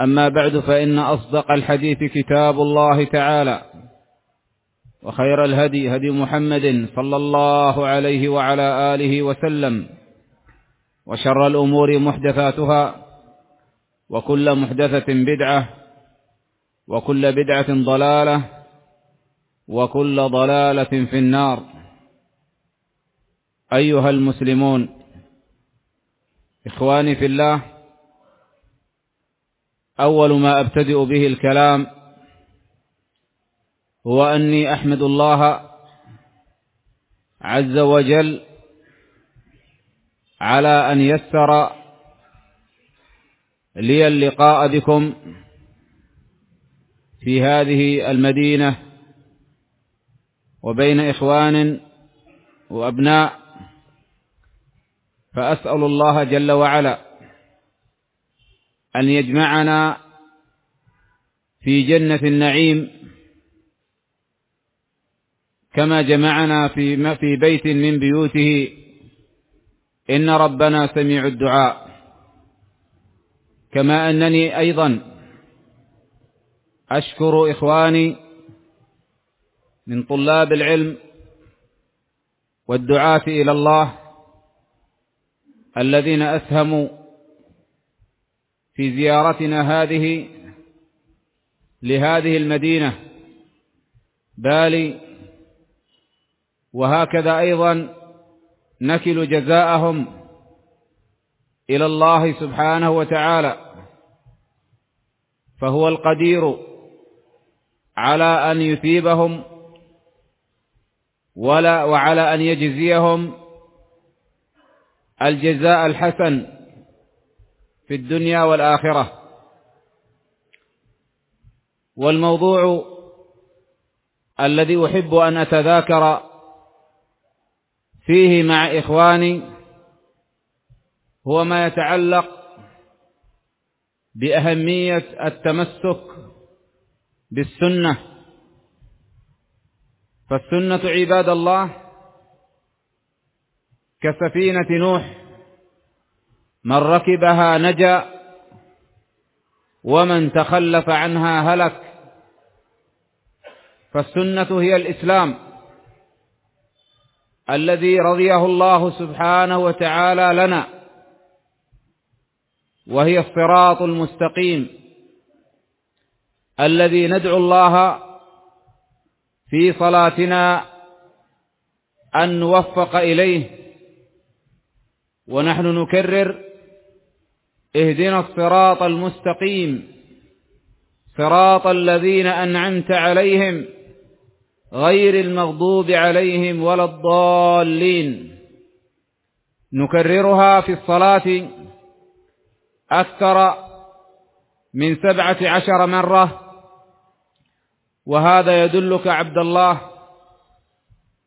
أما بعد فإن أصدق الحديث كتاب الله تعالى وخير الهدي هدي محمد صلى الله عليه وعلى آله وسلم وشر الأمور محدثاتها وكل محدثة بدعة وكل بدعة ضلالة وكل ضلالة في النار. أيها المسلمون إخواني في الله أول ما أبتدئ به الكلام هو أني أحمد الله عز وجل على أن يسر لي اللقاء بكم في هذه المدينة وبين إخوان وأبناء فأسأل الله جل وعلا أن يجمعنا في جنة النعيم كما جمعنا في في بيت من بيوته. إن ربنا سميع الدعاء. كما أنني أيضا أشكر إخواني من طلاب العلم والدعاة إلى الله الذين أسهموا في زيارتنا هذه لهذه المدينة. بالي وهكذا أيضا نكل جزاءهم إلى الله سبحانه وتعالى. فهو القدير على أن يثيبهم ولا وعلى أن يجزيهم الجزاء الحسن في الدنيا والآخرة. والموضوع الذي أحب أن أتذاكر فيه مع إخواني هو ما يتعلق بأهمية التمسك بالسنة. فالسنة عباد الله كسفينة نوح. من ركبها نجا ومن تخلف عنها هلك. فالسنة هي الإسلام الذي رضيه الله سبحانه وتعالى لنا وهي الصراط المستقيم الذي ندعو الله في صلاتنا أن نوفق إليه ونحن نكرر اهدنا الصراط المستقيم. صراط الذين أنعمت عليهم غير المغضوب عليهم ولا الضالين. نكررها في الصلاة أكثر من سبعة عشر مرة. وهذا يدلك عبد الله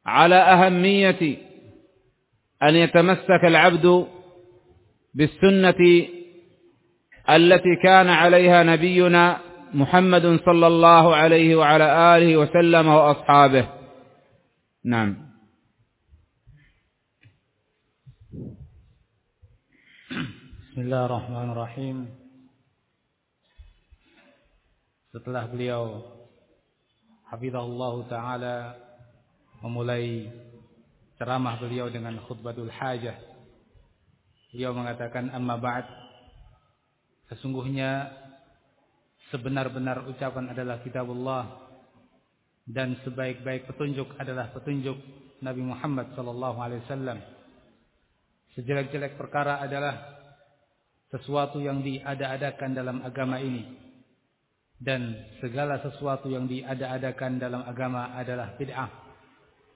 على أهمية أن يتمسك العبد بالسنة التي كان عليها نبينا محمد صلى الله عليه وعلى آله وسلم وأصحابه نعم بسم الله الرحمن الرحيم setelah beliau hafizahullah taala memulai ceramah beliau dengan khutbatul hajah beliau mengatakan amma ba'd sesungguhnya sebenar-benar ucapan adalah kitabullah dan sebaik-baik petunjuk adalah petunjuk Nabi Muhammad sallallahu alaihi wasallam. Sejelek-jelek perkara adalah sesuatu yang diada-adakan dalam agama ini. Dan segala sesuatu yang diada-adakan dalam agama adalah bid'ah.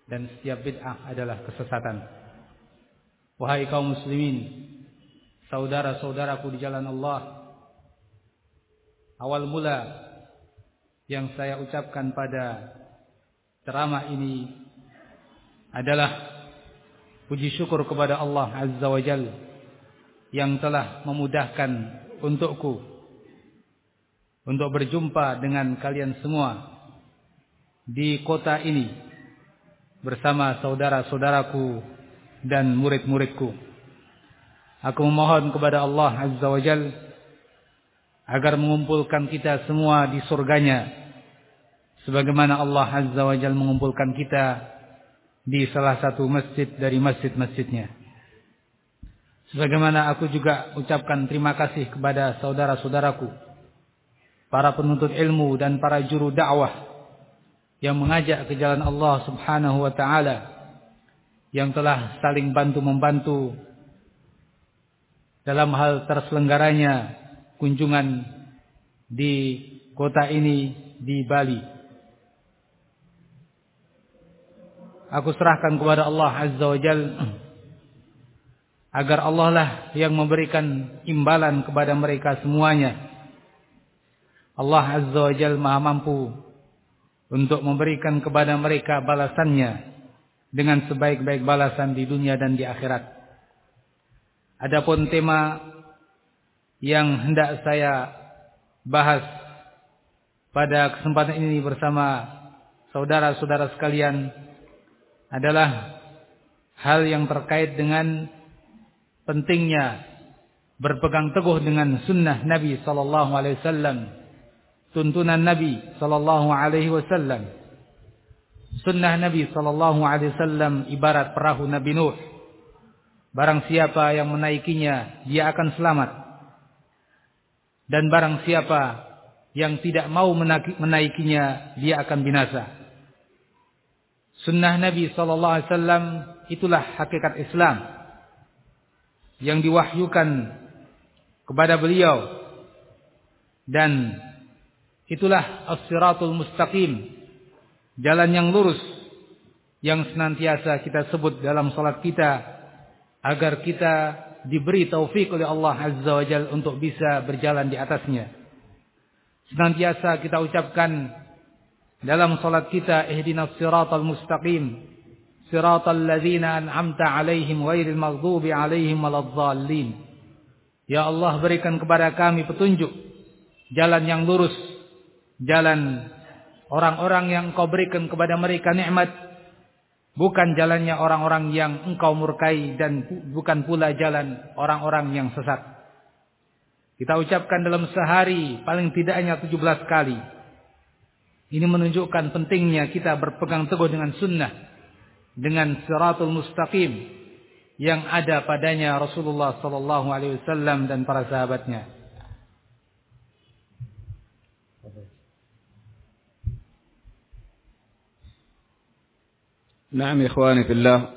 Dan setiap bid'ah adalah kesesatan. Wahai kaum muslimin, saudara-saudaraku di jalan Allah, awal mula yang saya ucapkan pada ceramah ini adalah puji syukur kepada Allah Azza wa Jalla yang telah memudahkan untukku untuk berjumpa dengan kalian semua di kota ini bersama saudara-saudaraku dan murid-muridku. Aku memohon kepada Allah Azza wa Jal agar mengumpulkan kita semua di surganya sebagaimana Allah Azza wa Jal mengumpulkan kita di salah satu masjid dari masjid-masjidnya. Sebagaimana aku juga ucapkan terima kasih kepada saudara-saudaraku para penuntut ilmu dan para juru dakwah yang mengajak ke jalan Allah Subhanahu wa taala yang telah saling bantu membantu dalam hal terselenggaranya kunjungan di kota ini di Bali. Aku serahkan kepada Allah Azza wa Jal agar Allah lah yang memberikan imbalan kepada mereka semuanya Allah Azza wa Jal maha mampu untuk memberikan kepada mereka balasannya dengan sebaik-baik balasan di dunia dan di akhirat. Adapun tema yang hendak saya bahas pada kesempatan ini bersama saudara-saudara sekalian adalah hal yang terkait dengan pentingnya berpegang teguh dengan sunnah Nabi sallallahu alaihi wasallam tuntunan Nabi sallallahu alaihi wasallam. Sunnah Nabi sallallahu alaihi wasallam ibarat perahu Nabi Nuh. Barang siapa yang menaikinya, dia akan selamat. Dan barang siapa yang tidak mau menaikinya, dia akan binasa. Sunnah Nabi sallallahu alaihi wasallam itulah hakikat Islam yang diwahyukan kepada beliau dan Itulah as-siratul mustaqim. Jalan yang lurus. Yang senantiasa kita sebut dalam salat kita. Agar kita diberi taufik oleh Allah Azza wa Jal untuk bisa berjalan di atasnya. Senantiasa kita ucapkan dalam salat kita. Ihdinas siratul mustaqim. Siratul ladhina an'amta alaihim ghairil maghdubi alaihim. Ya Allah berikan kepada kami petunjuk. Jalan yang lurus jalan orang-orang yang engkau berikan kepada mereka nikmat bukan jalannya orang-orang yang engkau murkai dan bukan pula jalan orang-orang yang sesat. Kita ucapkan dalam sehari paling tidaknya 17 kali. Ini menunjukkan pentingnya kita berpegang teguh dengan sunnah dengan siratul mustaqim yang ada padanya Rasulullah wasallam dan para sahabatnya نعم إخواني في الله.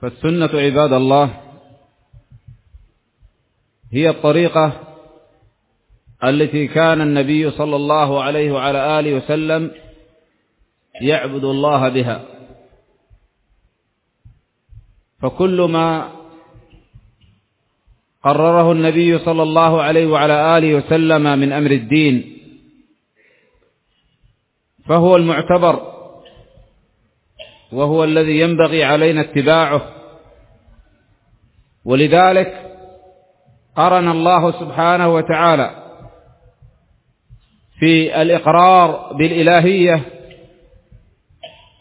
فالسنة عباد الله هي الطريقة التي كان النبي صلى الله عليه وعلى آله وسلم يعبد الله بها. فكل ما قرره النبي صلى الله عليه وعلى آله وسلم من أمر الدين فهو المعتبر وهو الذي ينبغي علينا اتباعه. ولذلك قرن الله سبحانه وتعالى في الإقرار بالإلهية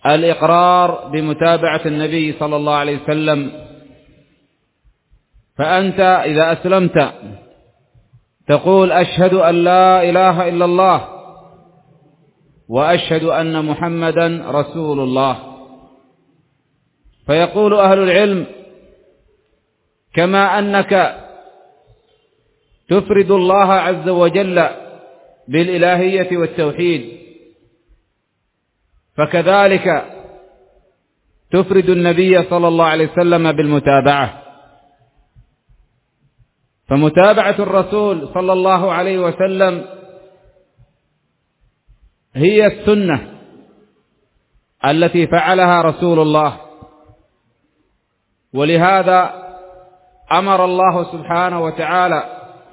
الإقرار بمتابعة النبي صلى الله عليه وسلم. فأنت إذا أسلمت تقول أشهد أن لا إله إلا الله وأشهد أن محمدا رسول الله. فيقول أهل العلم كما أنك تفرد الله عز وجل بالإلهية والتوحيد فكذلك تفرد النبي صلى الله عليه وسلم بالمتابعة. فمتابعة الرسول صلى الله عليه وسلم هي السنة التي فعلها رسول الله. ولهذا أمر الله سبحانه وتعالى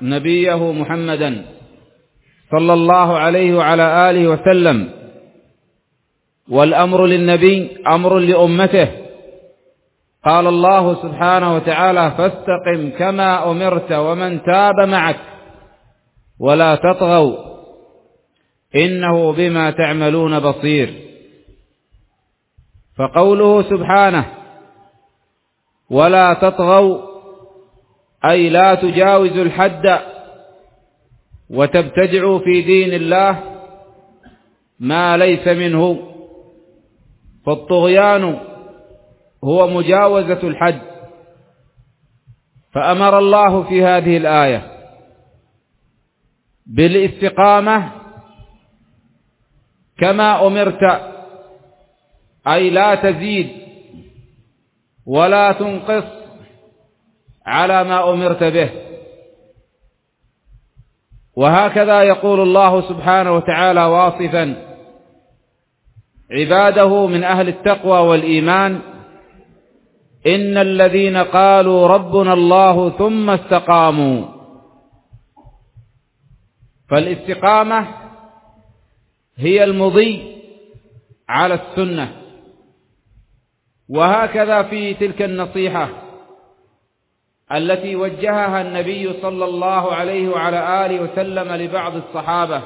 نبيه محمدا صلى الله عليه وعلى آله وسلم. والأمر للنبي أمر لأمته. قال الله سبحانه وتعالى فاستقم كما أمرت ومن تاب معك ولا تطغوا إنه بما تعملون بصير. فقوله سبحانه ولا تطغوا أي لا تجاوزوا الحد وتبتدعوا في دين الله ما ليس منه. فالطغيان هو مجاوزة الحد. فأمر الله في هذه الآية بالإستقامة كما أمرت. أي لا تزيد ولا تنقص على ما أمرت به. وهكذا يقول الله سبحانه وتعالى واصفا عباده من أهل التقوى والإيمان إن الذين قالوا ربنا الله ثم استقاموا. فالاستقامة هي المضي على السنة. وهكذا في تلك النصيحة التي وجهها النبي صلى الله عليه وعلى آله وسلم لبعض الصحابة.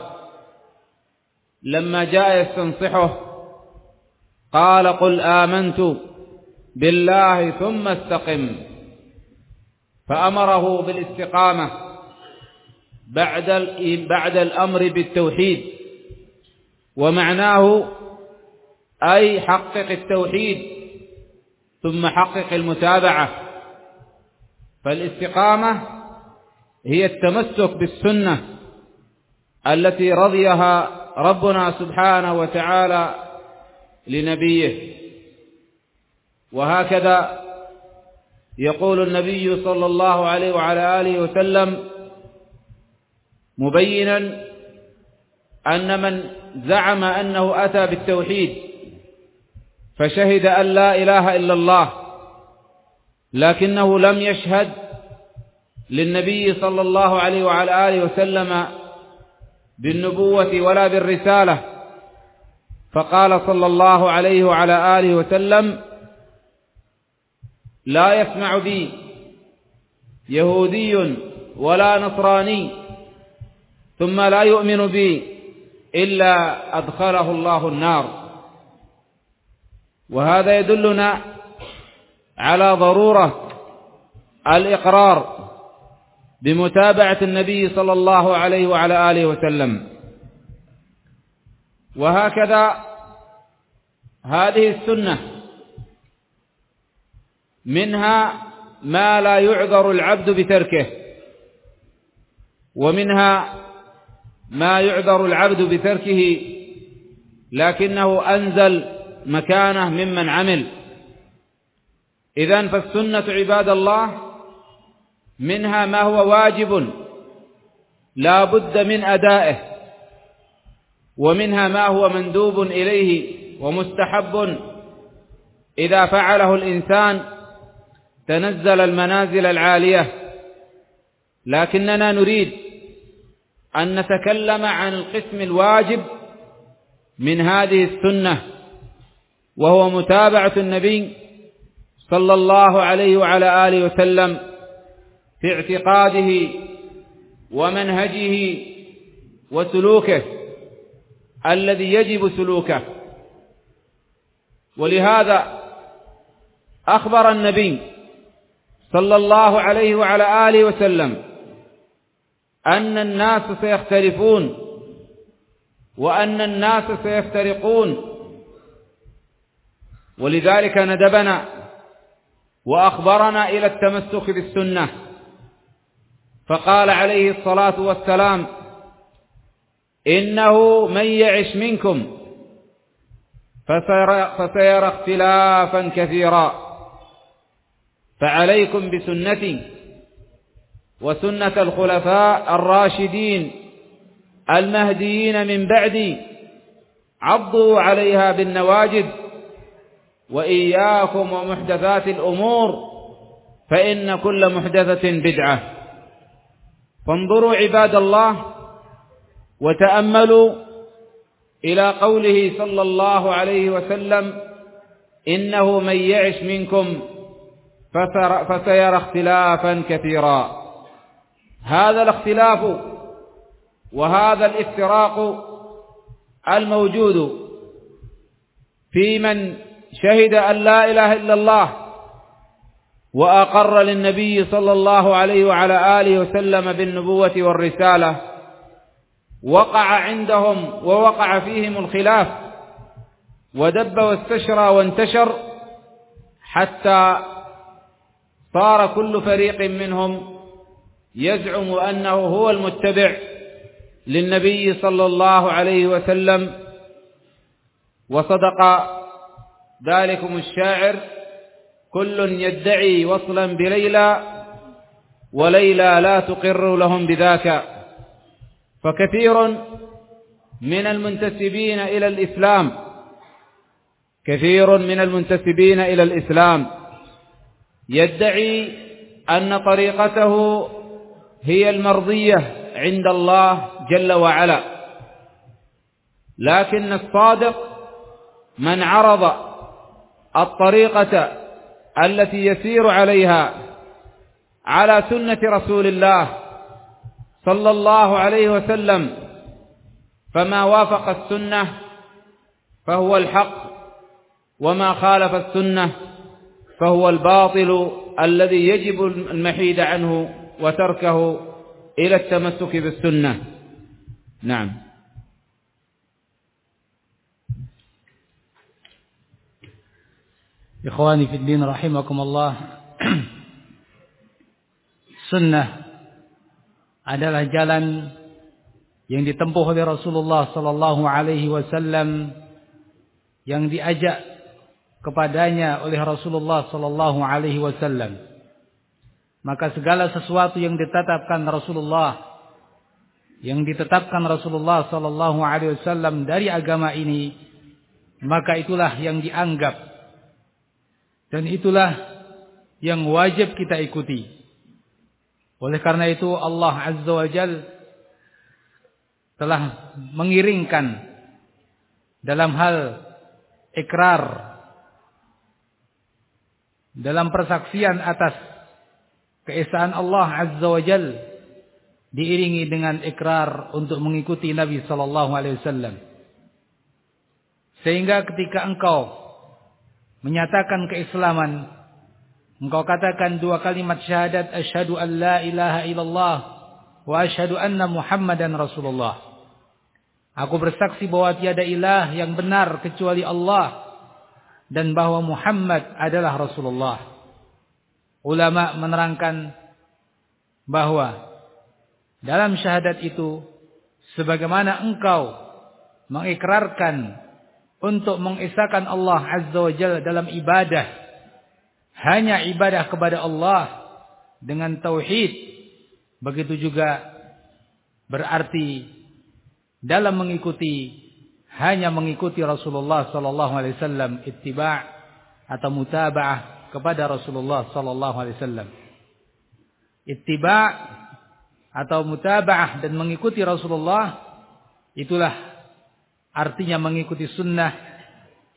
لما جاء يستنصحه قال قل آمنت بالله ثم استقم. فأمره بالاستقامة بعد بعد الأمر بالتوحيد. ومعناه أي حقق التوحيد ثم حقق المتابعة. فالاستقامة هي التمسك بالسنة التي رضيها ربنا سبحانه وتعالى لنبيه. وهكذا يقول النبي صلى الله عليه وعلى آله وسلم مبينا أن من زعم أنه أتى بالتوحيد فشهد أن لا إله إلا الله لكنه لم يشهد للنبي صلى الله عليه وعلى آله وسلم بالنبوة ولا بالرسالة. فقال صلى الله عليه وعلى آله وسلم لا يسمع بي يهودي ولا نصراني ثم لا يؤمن بي. إلا أدخله الله النار. وهذا يدلنا على ضرورة الإقرار بمتابعة النبي صلى الله عليه وعلى آله وسلم. وهكذا هذه السنة منها ما لا يعذر العبد بتركه ومنها ما يعذر العبد بتركه لكنه أنزل مكانه ممن عمل. إذن فالسنة عباد الله منها ما هو واجب لا بد من أدائه ومنها ما هو مندوب إليه ومستحب. إذا فعله الإنسان تنزل المنازل العالية لكننا نريد أن نتكلم عن القسم الواجب من هذه السنة وهو متابعة النبي صلى الله عليه وعلى آله وسلم في اعتقاده ومنهجه وسلوكه الذي يجب سلوكه. ولهذا أخبر النبي صلى الله عليه وعلى آله وسلم أن الناس سيختلفون وأن الناس سيفترقون. ولذلك ندبنا وأخبرنا إلى التمسك بالسنة. فقال عليه الصلاة والسلام إنه من يعش منكم فسيرى اختلافا كثيرا. فعليكم بسنتي. وسنة الخلفاء الراشدين المهديين من بعدي عضوا عليها بالنواجد وإياكم ومحدثات الأمور فإن كل محدثة بدعة. فانظروا عباد الله وتأملوا إلى قوله صلى الله عليه وسلم إنه من يعش منكم فسيرى اختلافا كثيرا. هذا الاختلاف وهذا الافتراق الموجود في من شهد أن لا إله إلا الله وأقر للنبي صلى الله عليه وعلى آله وسلم بالنبوة والرسالة وقع عندهم ووقع فيهم الخلاف ودب واستشرى وانتشر حتى صار كل فريق منهم يزعم أنه هو المتبع للنبي صلى الله عليه وسلم وصدق ذلكم الشاعر كل يدعي وصلا بليلى وليلى لا تقر لهم بذاك. فكثير من المنتسبين إلى الإسلام كثير من المنتسبين إلى الإسلام يدعي أن طريقته هي المرضية عند الله جل وعلا. لكن الصادق من عرض الطريقة التي يسير عليها على سنة رسول الله صلى الله عليه وسلم فما وافق السنة فهو الحق وما خالف السنة فهو الباطل الذي يجب المحيد عنه وتركه إلى التمسك بالسنة نعم إخواني في الدين رحمكم الله sunnah adalah jalan yang ditempuh oleh Rasulullah sallallahu alaihi wasallam yang diajak kepadanya oleh Rasulullah sallallahu alaihi wasallam maka segala sesuatu yang ditetapkan Rasulullah yang ditetapkan Rasulullah sallallahu alaihi wasallam dari agama ini maka itulah yang dianggap. Dan itulah yang wajib kita ikuti. Oleh karena itu Allah azza wa telah mengiringkan dalam hal ikrar dalam persaksian atas keesaan Allah Azza wa Jal diiringi dengan ikrar untuk mengikuti Nabi sallallahu alaihi wasallam. Sehingga ketika engkau menyatakan keislaman, engkau katakan dua kalimat syahadat asyhadu an la ilaha illallah wa asyhadu anna Muhammadan Rasulullah. Aku bersaksi bahwa tiada ilah yang benar kecuali Allah dan bahwa Muhammad adalah Rasulullah ulama menerangkan bahwa dalam syahadat itu sebagaimana engkau mengikrarkan untuk mengisahkan Allah Azza wa Jalla dalam ibadah hanya ibadah kepada Allah dengan tauhid begitu juga berarti dalam mengikuti hanya mengikuti Rasulullah sallallahu alaihi wasallam ittiba' atau mutaba'ah kepada Rasulullah sallallahu alaihi wasallam. Ittiba' atau mutaba'ah dan mengikuti Rasulullah itulah artinya mengikuti sunnah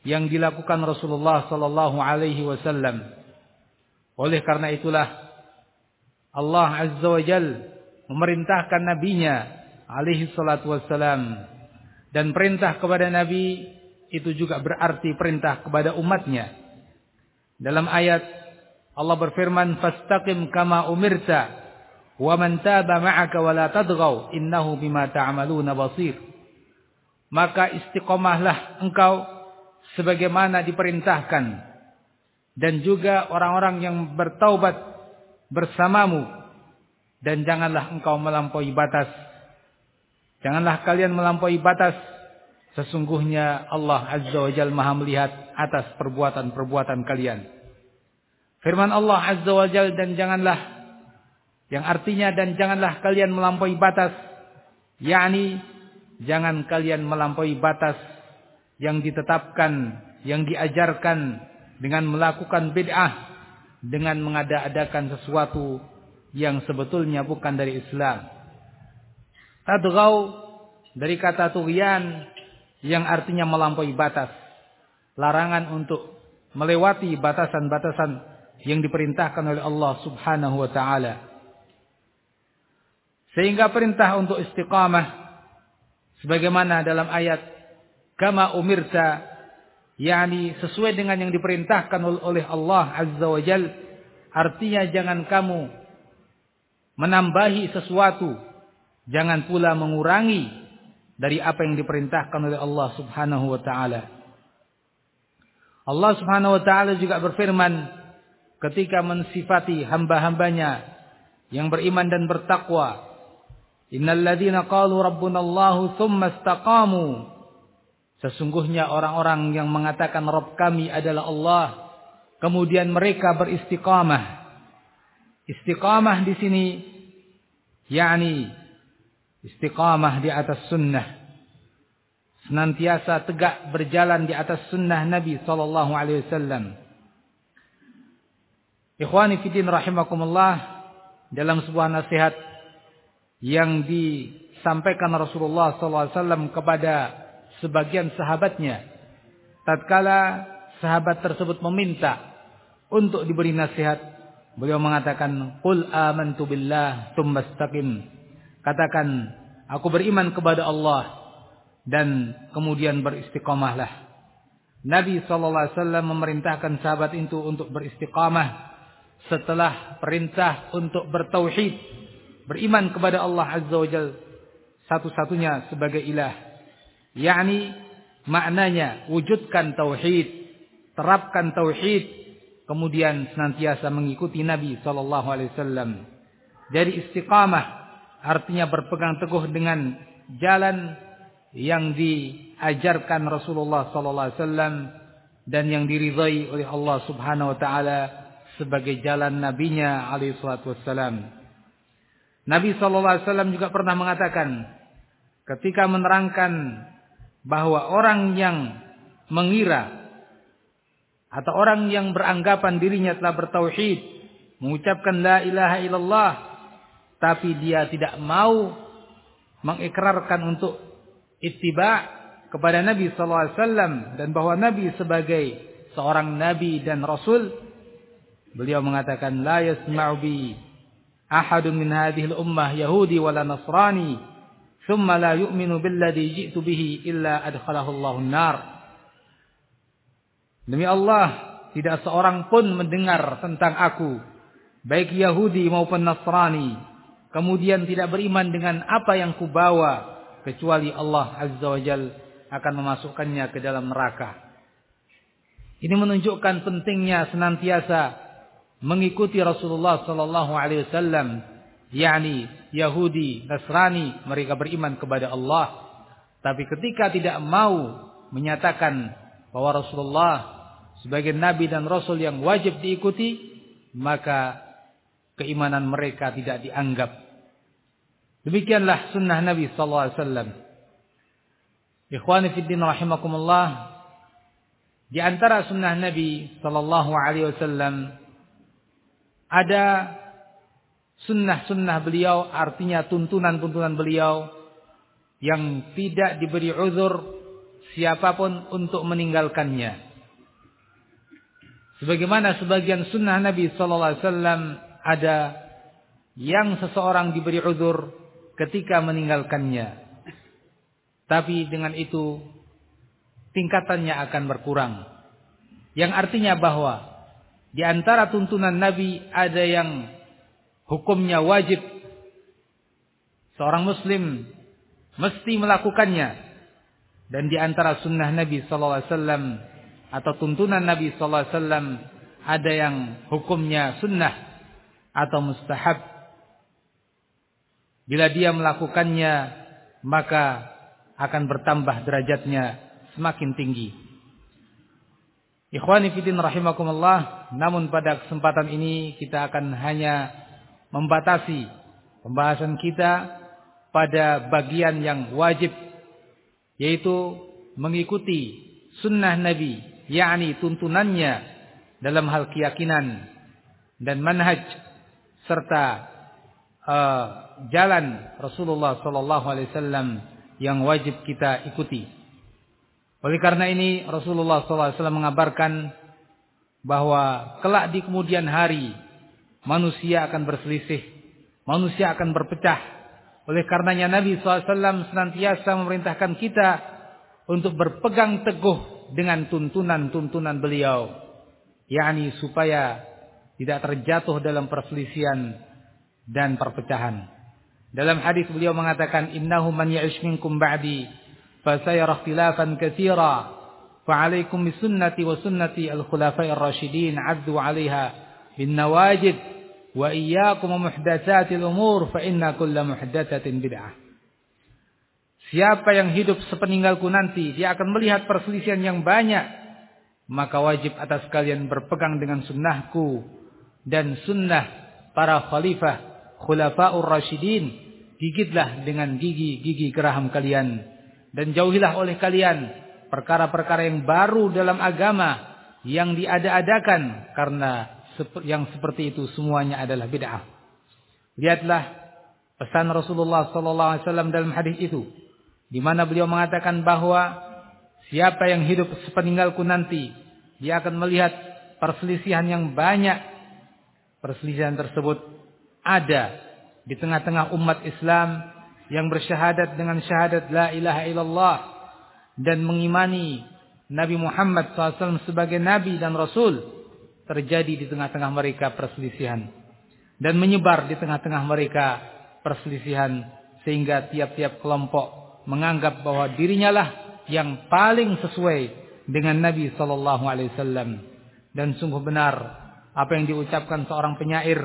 yang dilakukan Rasulullah sallallahu alaihi wasallam. Oleh karena itulah Allah Azza wa Jal memerintahkan nabinya alaihi salatu wassalam dan perintah kepada nabi itu juga berarti perintah kepada umatnya. Dalam ayat Allah berfirman fastaqim kama umirta wa man taba ma'aka wa la tadghaw innahu bima ta'maluna basir. Maka istiqomahlah engkau sebagaimana diperintahkan dan juga orang-orang yang bertaubat bersamamu dan janganlah engkau melampaui batas. Janganlah kalian melampaui batas Sesungguhnya Allah Azza wa Jal maha melihat atas perbuatan-perbuatan kalian. Firman Allah Azza wa Jal dan janganlah yang artinya dan janganlah kalian melampaui batas. yakni jangan kalian melampaui batas yang ditetapkan, yang diajarkan dengan melakukan bid'ah, dengan mengada-adakan sesuatu yang sebetulnya bukan dari Islam. Tadghaw dari kata tughyan yang artinya melampaui batas. Larangan untuk melewati batasan-batasan yang diperintahkan oleh Allah Subhanahu wa taala. Sehingga perintah untuk istiqamah sebagaimana dalam ayat kama umirta yakni sesuai dengan yang diperintahkan oleh Allah Azza wa Jal artinya jangan kamu menambahi sesuatu jangan pula mengurangi dari apa yang diperintahkan oleh Allah Subhanahu wa taala. Allah Subhanahu wa taala juga berfirman ketika mensifati hamba-hambanya yang beriman dan bertakwa. Innal qalu rabbunallahu tsumma istaqamu. Sesungguhnya orang-orang yang mengatakan Rabb kami adalah Allah, kemudian mereka beristiqamah. Istiqamah di sini yakni istiqamah di atas sunnah. Senantiasa tegak berjalan di atas sunnah Nabi sallallahu alaihi wasallam. Ikhwani fiddin rahimakumullah dalam sebuah nasihat yang disampaikan Rasulullah sallallahu alaihi wasallam kepada sebagian sahabatnya tatkala sahabat tersebut meminta untuk diberi nasihat beliau mengatakan qul amantu billah tsumma istaqim Katakan, aku beriman kepada Allah dan kemudian beristiqamahlah. Nabi SAW memerintahkan sahabat itu untuk beristiqamah setelah perintah untuk bertauhid, beriman kepada Allah Azza wa Jal satu-satunya sebagai ilah. yakni maknanya wujudkan tauhid, terapkan tauhid, kemudian senantiasa mengikuti Nabi sallallahu alaihi wasallam. Jadi istiqamah artinya berpegang teguh dengan jalan yang diajarkan Rasulullah sallallahu alaihi wasallam dan yang diridhai oleh Allah Subhanahu wa taala sebagai jalan nabinya alaihi salatu wassalam. Nabi sallallahu alaihi wasallam juga pernah mengatakan ketika menerangkan bahwa orang yang mengira atau orang yang beranggapan dirinya telah bertauhid mengucapkan la ilaha illallah tapi dia tidak mau mengikrarkan untuk ittiba kepada Nabi sallallahu alaihi wasallam dan bahwa Nabi sebagai seorang nabi dan rasul beliau mengatakan la yasma'u bi ahadun min hadhihi al-ummah yahudi wala nasrani thumma la yu'minu billadhi ji'tu bihi illa adkhalahu Allahu an-nar. Demi Allah tidak seorang pun mendengar tentang aku baik Yahudi maupun Nasrani kemudian tidak beriman dengan apa yang kubawa kecuali Allah Azza wa Jal akan memasukkannya ke dalam neraka. Ini menunjukkan pentingnya senantiasa mengikuti Rasulullah sallallahu alaihi wasallam, yakni Yahudi, Nasrani, mereka beriman kepada Allah. Tapi ketika tidak mau menyatakan bahwa Rasulullah sebagai nabi dan rasul yang wajib diikuti, maka keimanan mereka tidak dianggap. Demikianlah sunnah Nabi sallallahu alaihi wasallam. Ikhwani fi din rahimakumullah. Di antara sunnah Nabi sallallahu alaihi wasallam ada sunnah-sunnah beliau artinya tuntunan-tuntunan beliau yang tidak diberi uzur siapa pun untuk meninggalkannya. Sebagaimana sebagian sunnah Nabi sallallahu alaihi wasallam ada yang seseorang diberi uzur ketika meninggalkannya. Tapi dengan itu tingkatannya akan berkurang. Yang artinya bahwa di antara tuntunan Nabi ada yang hukumnya wajib. Seorang muslim mesti melakukannya. Dan di antara sunnah Nabi SAW atau tuntunan Nabi SAW ada yang hukumnya sunnah atau mustahab. Bila dia melakukannya maka akan bertambah derajatnya semakin tinggi. Ikhwani fiddin rahimakumullah, namun pada kesempatan ini kita akan hanya membatasi pembahasan kita pada bagian yang wajib yaitu mengikuti sunnah Nabi, yakni tuntunannya dalam hal keyakinan dan manhaj serta uh, jalan Rasulullah sallallahu alaihi wasallam yang wajib kita ikuti. Oleh karena ini Rasulullah SAW mengabarkan bahwa kelak di kemudian hari manusia akan berselisih, manusia akan berpecah. Oleh karenanya Nabi SAW senantiasa memerintahkan kita untuk berpegang teguh dengan tuntunan-tuntunan beliau, yakni supaya tidak terjatuh dalam perselisihan dan perpecahan. Dalam hadis beliau mengatakan innahu man ya'ish minkum ba'di fasayara ikhtilafan katsira fa'alaikum bisunnati wa sunnati al-khulafa'ir rasyidin 'addu 'alayha bin nawajid wa iyyakum muhdatsatil umur fa inna kull muhdatsatin bid'ah. Siapa yang hidup sepeninggalku nanti dia akan melihat perselisihan yang banyak maka wajib atas kalian berpegang dengan sunnahku dan sunnah para khalifah khulafa'ur rasyidin. Gigitlah dengan gigi-gigi geraham kalian dan jauhilah oleh kalian perkara-perkara yang baru dalam agama yang diada-adakan karena yang seperti itu semuanya adalah bid'ah. Lihatlah pesan Rasulullah sallallahu alaihi wasallam dalam hadis itu di mana beliau mengatakan bahwa siapa yang hidup sepeninggalku nanti dia akan melihat perselisihan yang banyak. Perselisihan tersebut ada di tengah-tengah umat Islam yang bersyahadat dengan syahadat la ilaha illallah dan mengimani Nabi Muhammad SAW sebagai Nabi dan Rasul terjadi di tengah-tengah mereka perselisihan dan menyebar di tengah-tengah mereka perselisihan sehingga tiap-tiap kelompok menganggap bahwa dirinya lah yang paling sesuai dengan Nabi Wasallam. Dan sungguh benar apa yang diucapkan seorang penyair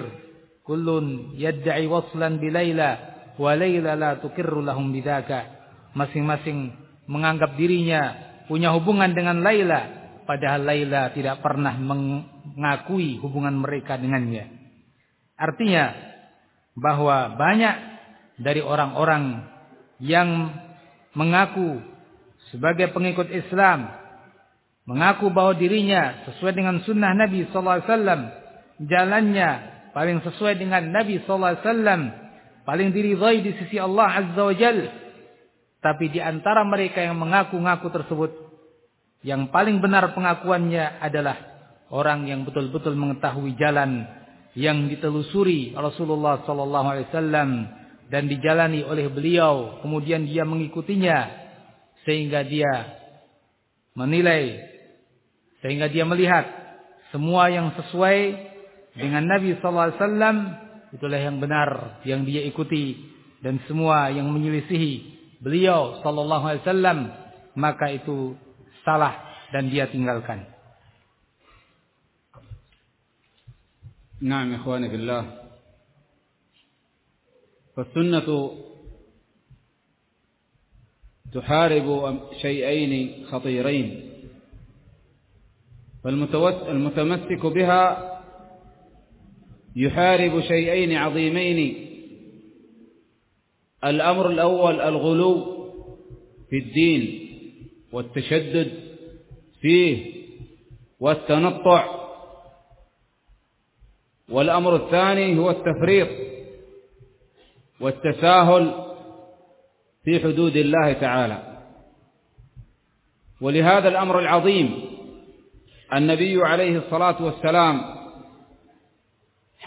kulun yad'i waslan bilaila wa la tukirru lahum bidaka. Masing-masing menganggap dirinya punya hubungan dengan Laila padahal Laila tidak pernah mengakui hubungan mereka dengannya. Artinya bahwa banyak dari orang-orang yang mengaku sebagai pengikut Islam mengaku bahwa dirinya sesuai dengan sunnah Nabi sallallahu alaihi wasallam jalannya paling sesuai dengan Nabi sallallahu alaihi wasallam paling diridhai di sisi Allah Azza wa Jal. Tapi di antara mereka yang mengaku-ngaku tersebut, yang paling benar pengakuannya adalah orang yang betul-betul mengetahui jalan yang ditelusuri Rasulullah sallallahu alaihi wasallam dan dijalani oleh beliau, kemudian dia mengikutinya sehingga dia menilai sehingga dia melihat semua yang sesuai dengan Nabi sallallahu alaihi wasallam itulah yang benar yang dia ikuti dan semua yang menyelisihi beliau sallallahu alaihi wasallam maka itu salah dan dia tinggalkan. نعم إخواني في الله فالسنة تحارب شيئين خطيرين فالمتمسك بها يحارب شيئين عظيمين. الأمر الأول الغلو في الدين والتشدد فيه والتنطع. والأمر الثاني هو التفريط والتساهل في حدود الله تعالى. ولهذا الأمر العظيم النبي عليه الصلاة والسلام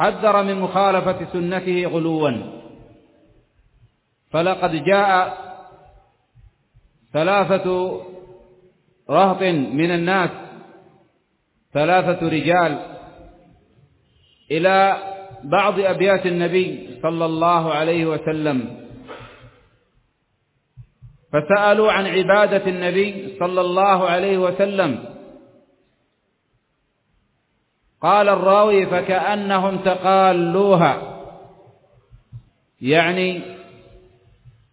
حذر من مخالفة سنته غلوا. فلقد جاء ثلاثة رهط من الناس ثلاثة رجال إلى بعض أبيات النبي صلى الله عليه وسلم. فسألوا عن عبادة النبي صلى الله عليه وسلم. قال الراوي فكأنهم تقالوها. يعني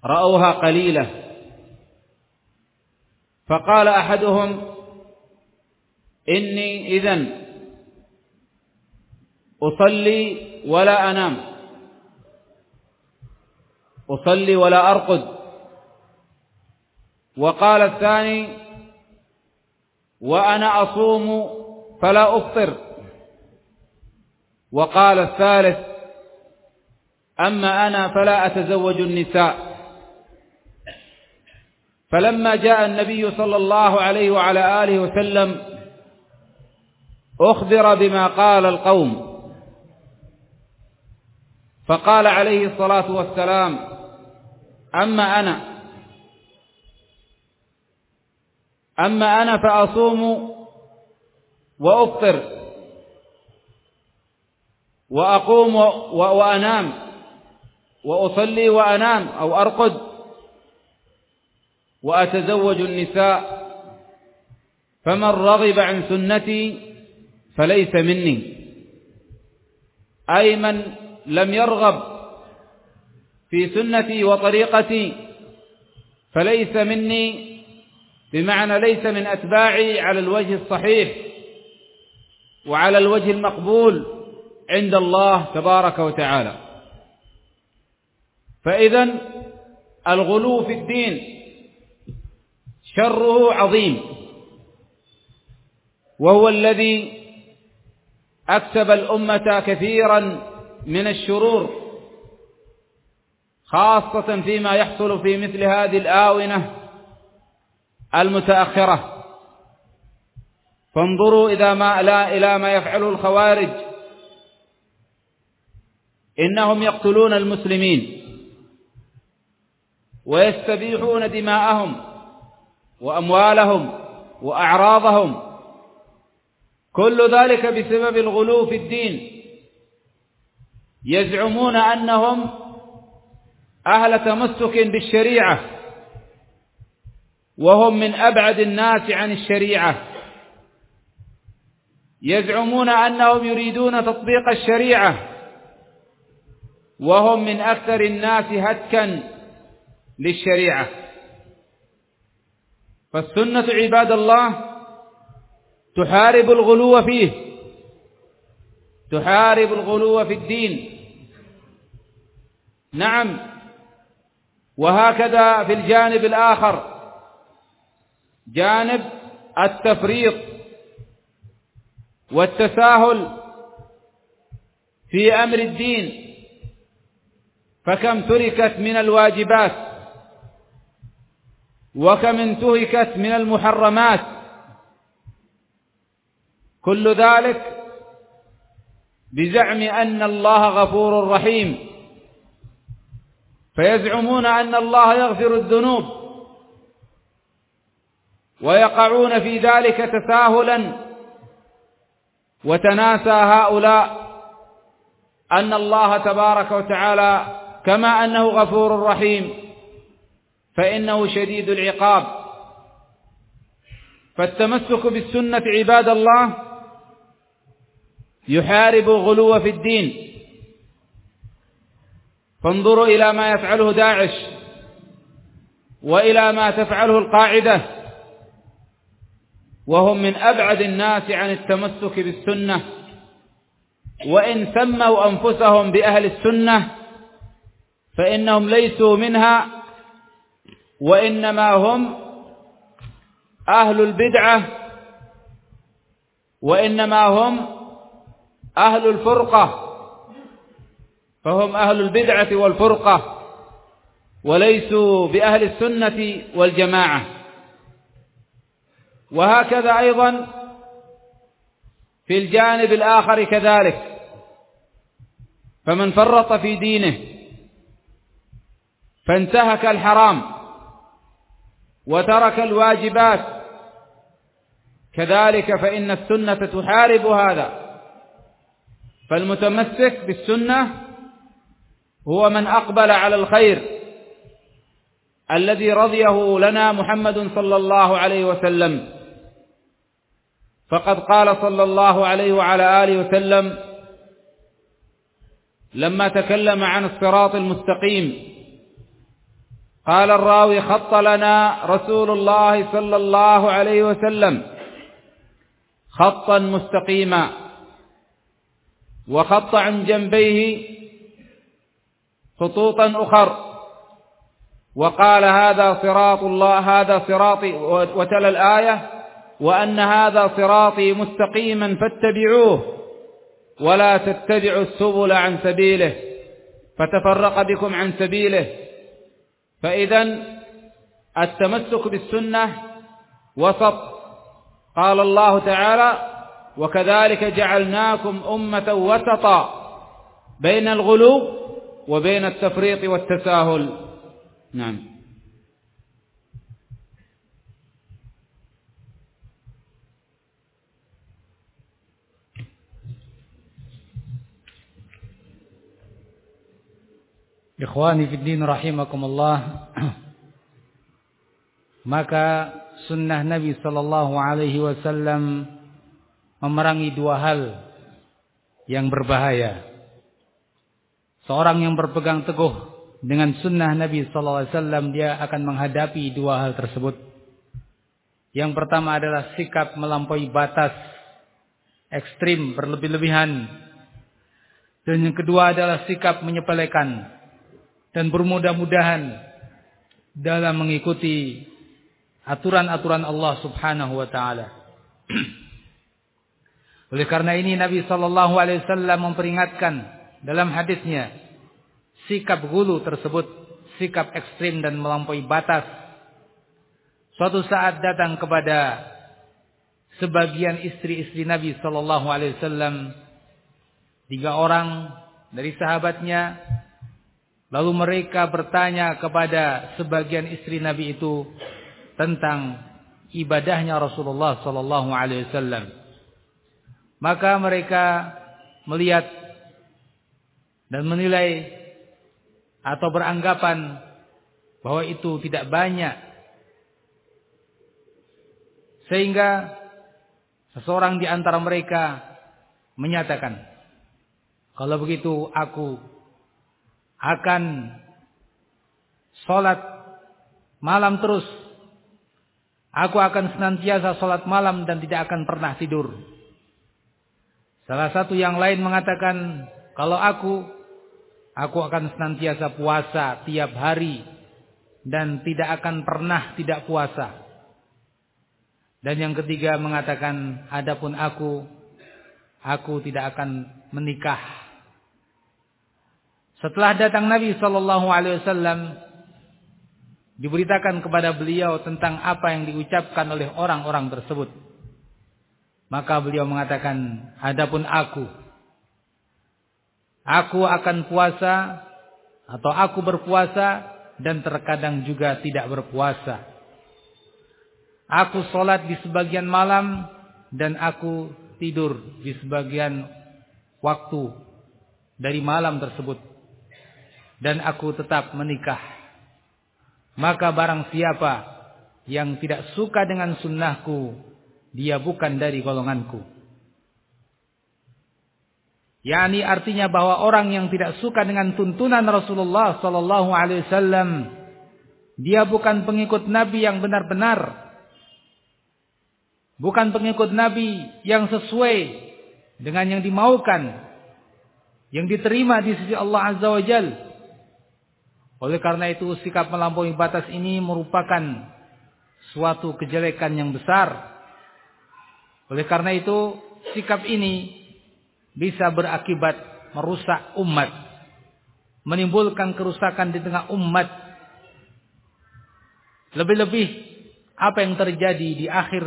رأوها قليلة. فقال أحدهم إني إذن أصلي ولا أنام. أصلي ولا أرقد. وقال الثاني وأنا أصوم فلا أفطر. وقال الثالث أما أنا فلا أتزوج النساء. فلما جاء النبي صلى الله عليه وعلى آله وسلم أخبر بما قال القوم. فقال عليه الصلاة والسلام أما أنا أما أنا فأصوم وأفطر. وأقوم وأنام. وأصلي وأنام أو أرقد. وأتزوج النساء. فمن رغب عن سنتي فليس مني. أي من لم يرغب في سنتي وطريقتي فليس مني. بمعنى ليس من أتباعي على الوجه الصحيح وعلى الوجه المقبول. عند الله تبارك وتعالى. فإذا الغلو في الدين شره عظيم. وهو الذي أكسب الأمة كثيرا من الشرور خاصة فيما يحصل في مثل هذه الآونة المتأخرة. فانظروا إذا ما لا إلى ما يفعله الخوارج. إنهم يقتلون المسلمين ويستبيحون دماءهم وأموالهم وأعراضهم كل ذلك بسبب الغلو في الدين يزعمون أنهم أهل تمسك بالشريعة وهم من أبعد الناس عن الشريعة يزعمون أنهم يريدون تطبيق الشريعة وهم من أكثر الناس هتكا للشريعة. فالسنة عباد الله تحارب الغلو فيه تحارب الغلو في الدين. نعم وهكذا في الجانب الآخر جانب التفريط والتساهل في أمر الدين. فكم تركت من الواجبات وكم انتهكت من المحرمات كل ذلك بزعم أن الله غفور رحيم فيزعمون أن الله يغفر الذنوب ويقعون في ذلك تساهلا وتناسى هؤلاء أن الله تبارك وتعالى كما أنه غفور رحيم فإنه شديد العقاب. فالتمسك بالسنة عباد الله يحارب الغلو في الدين. فانظروا إلى ما يفعله داعش وإلى ما تفعله القاعدة. وهم من أبعد الناس عن التمسك بالسنة. وإن سموا أنفسهم بأهل السنة فإنهم ليسوا منها وإنما هم أهل البدعة وإنما هم أهل الفرقة فهم أهل البدعة والفرقة وليسوا بأهل السنة والجماعة وهكذا أيضا في الجانب الآخر كذلك فمن فرط في دينه فانتهك الحرام وترك الواجبات. كذلك فإن السنة تحارب هذا. فالمتمسك بالسنة هو من أقبل على الخير الذي رضيه لنا محمد صلى الله عليه وسلم. فقد قال صلى الله عليه وعلى آله وسلم لما تكلم عن الصراط المستقيم قال الراوي خط لنا رسول الله صلى الله عليه وسلم خطا مستقيما وخط عن جنبيه خطوطا أخر وقال هذا صراط الله هذا صراطي وتلا الآية وأن هذا صراطي مستقيما فاتبعوه ولا تتبعوا السبل عن سبيله فتفرق بكم عن سبيله. فإذا التمسك بالسنة وسط. قال الله تعالى وكذلك جعلناكم أمة وسطا بين الغلو وبين التفريط والتساهل. نعم. Ikhwani fiddin rahimakumullah. Maka sunnah Nabi sallallahu alaihi wasallam memerangi dua hal yang berbahaya. Seorang yang berpegang teguh dengan sunnah Nabi sallallahu alaihi wasallam dia akan menghadapi dua hal tersebut. Yang pertama adalah sikap melampaui batas ekstrim berlebih-lebihan. Dan yang kedua adalah sikap menyepelekan dan bermudah-mudahan dalam mengikuti aturan-aturan Allah Subhanahu wa taala. Oleh karena ini Nabi sallallahu alaihi wasallam memperingatkan dalam hadisnya sikap gulu tersebut sikap ekstrim dan melampaui batas suatu saat datang kepada sebagian istri-istri Nabi sallallahu alaihi wasallam tiga orang dari sahabatnya Lalu mereka bertanya kepada sebagian istri Nabi itu tentang ibadahnya Rasulullah sallallahu alaihi wasallam. Maka mereka melihat dan menilai atau beranggapan bahwa itu tidak banyak. Sehingga seseorang di antara mereka menyatakan, kalau begitu aku akan sholat malam terus. Aku akan senantiasa sholat malam dan tidak akan pernah tidur. Salah satu yang lain mengatakan, kalau aku, aku akan senantiasa puasa tiap hari dan tidak akan pernah tidak puasa. Dan yang ketiga mengatakan, adapun aku, aku tidak akan menikah setelah datang Nabi Shallallahu Alaihi Wasallam diberitakan kepada beliau tentang apa yang diucapkan oleh orang-orang tersebut. Maka beliau mengatakan, adapun aku, aku akan puasa atau aku berpuasa dan terkadang juga tidak berpuasa. Aku sholat di sebagian malam dan aku tidur di sebagian waktu dari malam tersebut dan aku tetap menikah. Maka barang siapa yang tidak suka dengan sunnahku, dia bukan dari golonganku. Yani artinya bahwa orang yang tidak suka dengan tuntunan Rasulullah sallallahu alaihi wasallam, dia bukan pengikut Nabi yang benar-benar. Bukan pengikut Nabi yang sesuai dengan yang dimaukan, yang diterima di sisi Allah Azza wa Jalla. Oleh karena itu sikap melampaui batas ini merupakan suatu kejelekan yang besar. Oleh karena itu sikap ini bisa berakibat merusak umat. Menimbulkan kerusakan di tengah umat. Lebih-lebih apa yang terjadi di akhir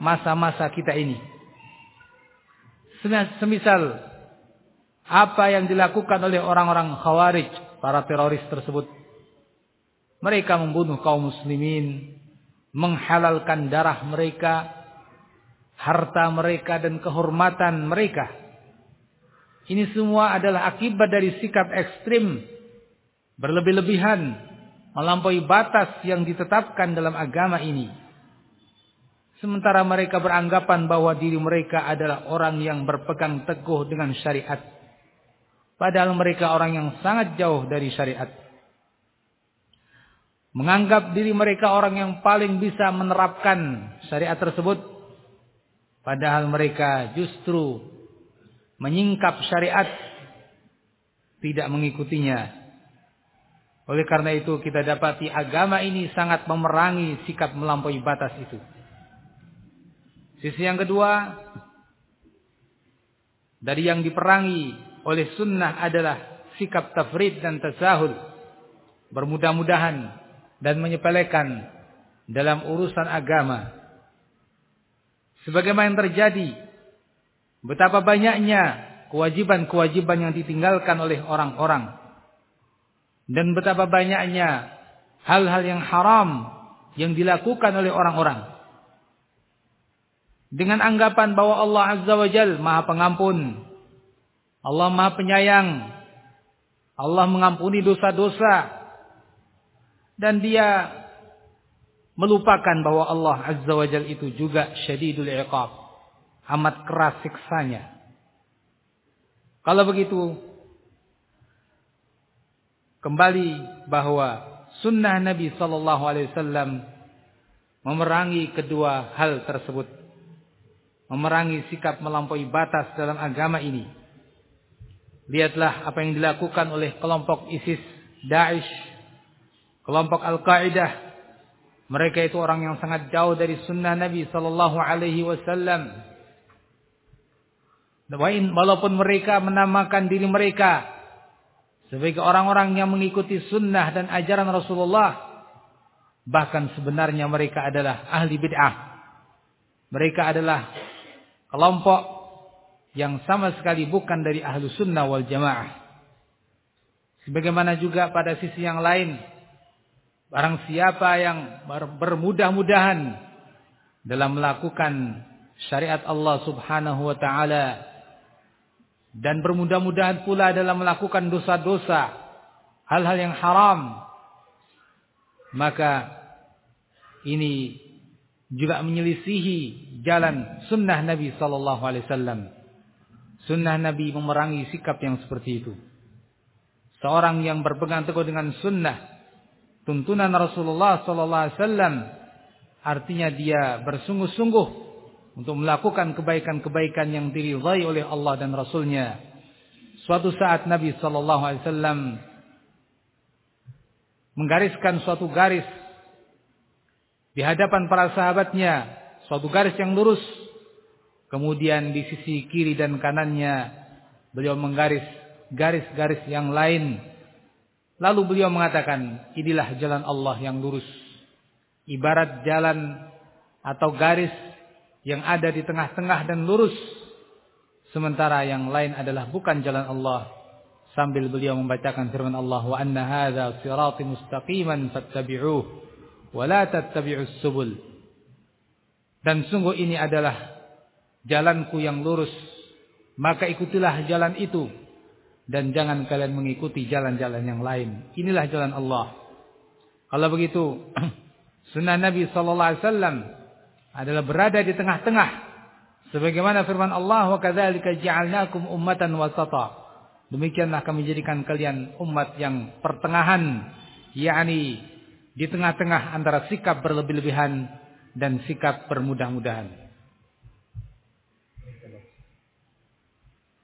masa-masa kita ini. Semisal apa yang dilakukan oleh orang-orang khawarij, para teroris tersebut. Mereka membunuh kaum muslimin, menghalalkan darah mereka, harta mereka dan kehormatan mereka. Ini semua adalah akibat dari sikap ekstrim, berlebih-lebihan, melampaui batas yang ditetapkan dalam agama ini. Sementara mereka beranggapan bahwa diri mereka adalah orang yang berpegang teguh dengan syariat. Padahal mereka orang yang sangat jauh dari syariat. Menganggap diri mereka orang yang paling bisa menerapkan syariat tersebut. Padahal mereka justru menyingkap syariat. Tidak mengikutinya. Oleh karena itu kita dapati agama ini sangat memerangi sikap melampaui batas itu. Sisi yang kedua, dari yang diperangi oleh sunnah adalah sikap tafrid dan tasahul. Bermudah-mudahan dan menyepelekan dalam urusan agama. Sebagaimana yang terjadi, betapa banyaknya kewajiban-kewajiban yang ditinggalkan oleh orang-orang. Dan betapa banyaknya hal-hal yang haram yang dilakukan oleh orang-orang dengan anggapan bahwa Allah Azza wa Jal Maha Pengampun. Allah Maha Penyayang. Allah mengampuni dosa-dosa. Dan dia melupakan bahwa Allah Azza wa Jal itu juga syadidul iqab. Amat keras siksanya. Kalau begitu, kembali bahwa sunnah Nabi Sallallahu Alaihi Wasallam memerangi kedua hal tersebut memerangi sikap melampaui batas dalam agama ini. Lihatlah apa yang dilakukan oleh kelompok ISIS, Daesh, kelompok Al-Qaeda. Mereka itu orang yang sangat jauh dari sunnah Nabi sallallahu alaihi wasallam. Walaupun mereka menamakan diri mereka sebagai orang-orang yang mengikuti sunnah dan ajaran Rasulullah, bahkan sebenarnya mereka adalah ahli bid'ah. Mereka adalah kelompok yang sama sekali bukan dari ahlu sunnah wal jamaah. Sebagaimana juga pada sisi yang lain, barang siapa yang bermudah-mudahan dalam melakukan syariat Allah subhanahu wa ta'ala dan bermudah-mudahan pula dalam melakukan dosa-dosa, hal-hal yang haram, maka ini juga menyelisihi jalan sunnah Nabi Sallallahu Alaihi Wasallam. Sunnah Nabi memerangi sikap yang seperti itu. Seorang yang berpegang teguh dengan sunnah, tuntunan Rasulullah Sallallahu Alaihi Wasallam, artinya dia bersungguh-sungguh untuk melakukan kebaikan-kebaikan yang diridhai oleh Allah dan Rasulnya. Suatu saat Nabi Sallallahu Alaihi Wasallam menggariskan suatu garis di hadapan para sahabatnya suatu garis yang lurus. Kemudian di sisi kiri dan kanannya beliau menggaris garis-garis yang lain. Lalu beliau mengatakan, inilah jalan Allah yang lurus. Ibarat jalan atau garis yang ada di tengah-tengah dan lurus. Sementara yang lain adalah bukan jalan Allah. Sambil beliau membacakan firman Allah, wa anna hadza sirati mustaqiman fattabi'uh wala tattabi'us subul. Dan sungguh ini adalah jalanku yang lurus, maka ikutilah jalan itu dan jangan kalian mengikuti jalan-jalan yang lain. Inilah jalan Allah. Kalau begitu, sunnah Nabi sallallahu alaihi wasallam adalah berada di tengah-tengah. Sebagaimana firman Allah, "Wa kadzalika ja'alnakum ummatan wasata." Demikianlah kami jadikan kalian umat yang pertengahan, yakni di tengah-tengah antara sikap berlebih-lebihan dan sikap bermudah-mudahan.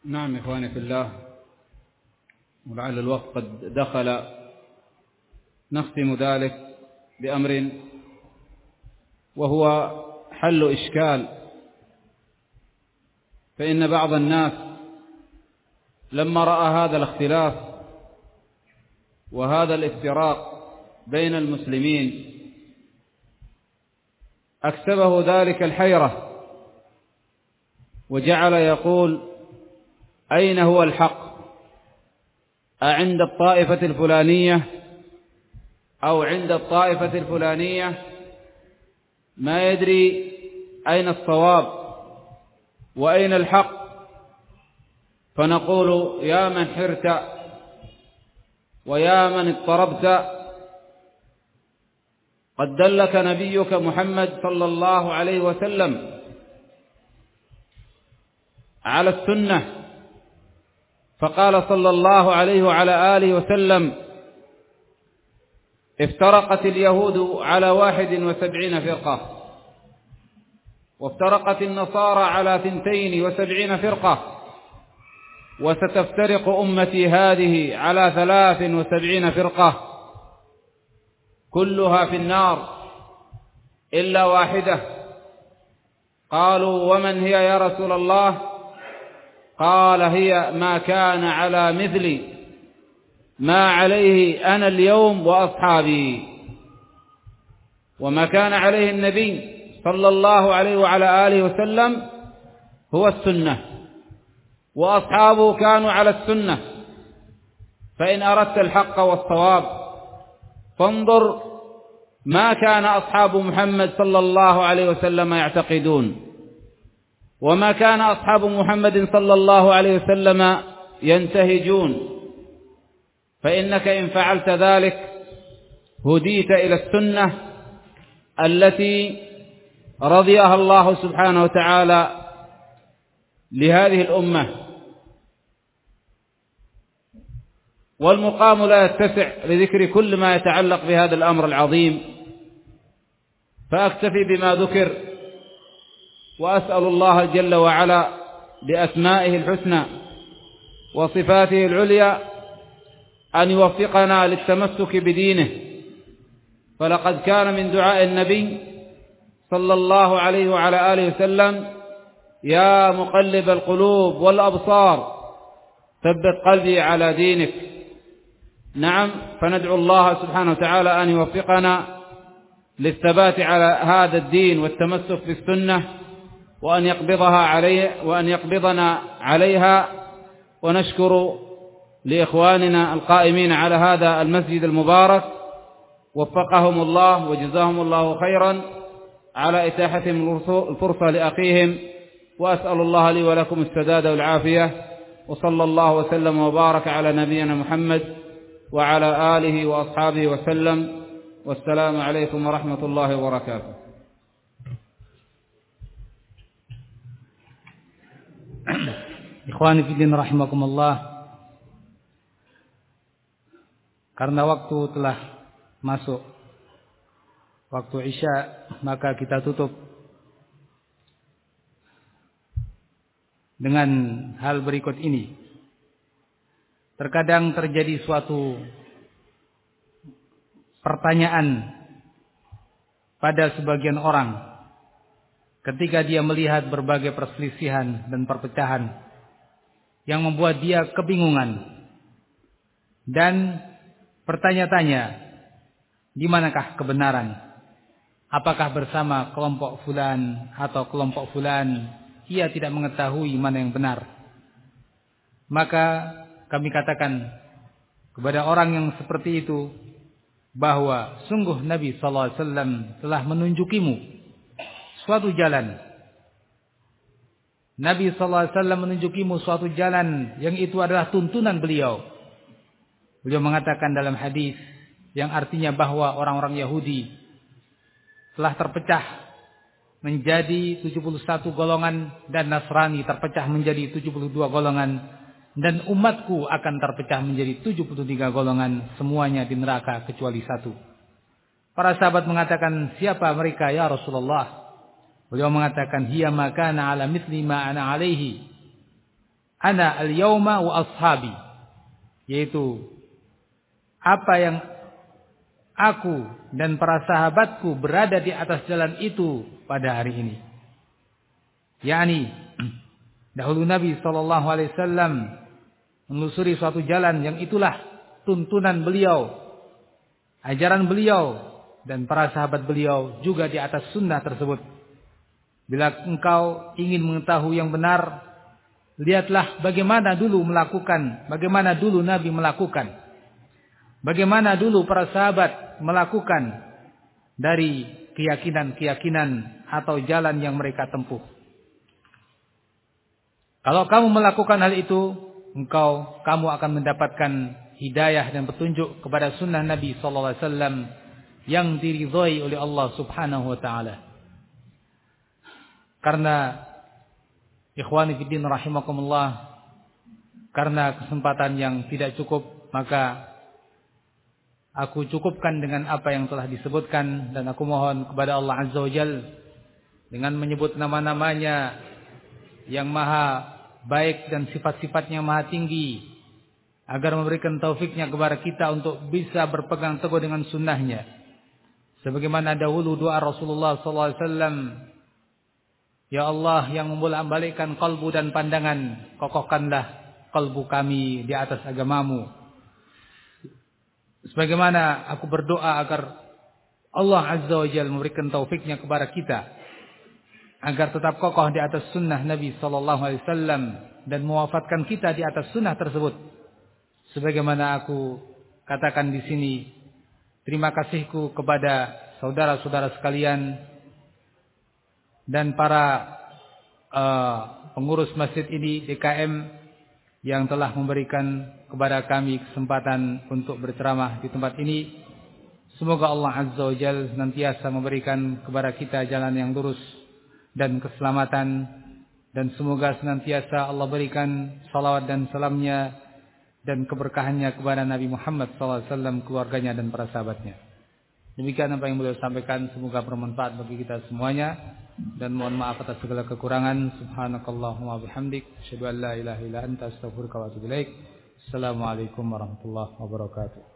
نعم إخواني في الله ولعل الوقت قد دخل نختم ذلك بأمر وهو حل إشكال. فإن بعض الناس لما رأى هذا الاختلاف وهذا الافتراق بين المسلمين أكسبه ذلك الحيرة وجعل يقول أين هو الحق؟ أعند الطائفة الفلانية؟ أو عند الطائفة الفلانية؟ ما يدري أين الصواب؟ وأين الحق؟ فنقول يا من حرت ويا من اضطربت. قد دلك نبيك محمد صلى الله عليه وسلم على السنة فقال صلى الله عليه وعلى آله وسلم افترقت اليهود على واحد وسبعين فرقة وافترقت النصارى على ثنتين وسبعين فرقة وستفترق أمتي هذه على ثلاث وسبعين فرقة كلها في النار إلا واحدة. قالوا ومن هي يا رسول الله؟ قال هي ما كان على مثلي ما عليه أنا اليوم وأصحابي. وما كان عليه النبي صلى الله عليه وعلى آله وسلم هو السنة وأصحابه كانوا على السنة. فإن أردت الحق والصواب فانظر ما كان أصحاب محمد صلى الله عليه وسلم يعتقدون. وما كان أصحاب محمد صلى الله عليه وسلم ينتهجون. فإنك إن فعلت ذلك هديت إلى السنة التي رضيها الله سبحانه وتعالى لهذه الأمة. والمقام لا يتسع لذكر كل ما يتعلق بهذا الأمر العظيم. فأكتفي بما ذكر وأسأل الله جل وعلا بأسمائه الحسنى وصفاته العليا أن يوفقنا للتمسك بدينه. فلقد كان من دعاء النبي صلى الله عليه وعلى آله وسلم يا مقلب القلوب والأبصار ثبت قلبي على دينك. نعم فندعو الله سبحانه وتعالى أن يوفقنا للثبات على هذا الدين والتمسك بالسنة. وأن يقبضها عليه وأن يقبضنا عليها ونشكر لإخواننا القائمين على هذا المسجد المبارك. وفقهم الله وجزاهم الله خيرا على إتاحتهم الفرصة لأخيهم. وأسأل الله لي ولكم السداد والعافية. وصلى الله وسلم وبارك على نبينا محمد وعلى آله وأصحابه وسلم. والسلام عليكم ورحمة الله وبركاته. Ikhwani fillah rahimakumullah. Karena waktu telah masuk waktu Isya, maka kita tutup dengan hal berikut ini. Terkadang terjadi suatu pertanyaan pada sebagian orang ketika dia melihat berbagai perselisihan dan perpecahan yang membuat dia kebingungan dan bertanya-tanya di manakah kebenaran? Apakah bersama kelompok fulan atau kelompok fulan ia tidak mengetahui mana yang benar? Maka kami katakan kepada orang yang seperti itu bahwa sungguh Nabi sallallahu alaihi wasallam telah menunjukimu suatu jalan Nabi SAW menunjukimu suatu jalan yang itu adalah tuntunan beliau. Beliau mengatakan dalam hadis yang artinya bahwa orang-orang Yahudi telah terpecah menjadi 71 golongan dan Nasrani terpecah menjadi 72 golongan dan umatku akan terpecah menjadi 73 golongan semuanya di neraka kecuali satu. Para sahabat mengatakan siapa mereka ya Rasulullah? Beliau mengatakan hiya makana ala mithli ma ana alaihi. Ana al-yauma wa ashabi. Yaitu apa yang aku dan para sahabatku berada di atas jalan itu pada hari ini. Yani dahulu Nabi sallallahu alaihi wasallam menelusuri suatu jalan yang itulah tuntunan beliau, ajaran beliau dan para sahabat beliau juga di atas sunnah tersebut. Bila engkau ingin mengetahui yang benar, Lihatlah bagaimana dulu melakukan, bagaimana dulu Nabi melakukan. Bagaimana dulu para sahabat melakukan dari keyakinan-keyakinan atau jalan yang mereka tempuh. Kalau kamu melakukan hal itu, engkau kamu akan mendapatkan hidayah dan petunjuk kepada sunnah Nabi sallallahu alaihi wasallam yang diridhai oleh Allah Subhanahu wa taala. Karena ikhwani fiddin rahimakumullah karena kesempatan yang tidak cukup maka aku cukupkan dengan apa yang telah disebutkan dan aku mohon kepada Allah Azza wa Jal dengan menyebut nama-namanya yang maha baik dan sifat-sifatnya maha tinggi agar memberikan taufiknya kepada kita untuk bisa berpegang teguh dengan sunnahnya. Sebagaimana dahulu doa Rasulullah SAW Ya Allah yang membolak-balikkan kalbu dan pandangan kokohkanlah kalbu kami di atas agamamu sebagaimana aku berdoa agar Allah Azza wa Jalla memberikan taufiknya kepada kita agar tetap kokoh di atas sunnah Nabi Sallallahu Alaihi Wasallam dan mewafatkan kita di atas sunnah tersebut. Sebagaimana aku katakan di sini, terima kasihku kepada saudara-saudara sekalian dan para uh, pengurus masjid ini DKM yang telah memberikan kepada kami kesempatan untuk berceramah di tempat ini. Semoga Allah Azza wa Jalla senantiasa memberikan kepada kita jalan yang lurus dan keselamatan dan semoga senantiasa Allah berikan salawat dan salamnya dan keberkahannya kepada Nabi Muhammad SAW, keluarganya dan para sahabatnya. Demikian apa yang beliau sampaikan, semoga bermanfaat bagi kita semuanya dan mohon maaf atas segala kekurangan. Subhanakallahumma bihamdik, asyhadu an la ilaha illa anta astaghfiruka wa atubu ilaik. Assalamualaikum warahmatullahi wabarakatuh.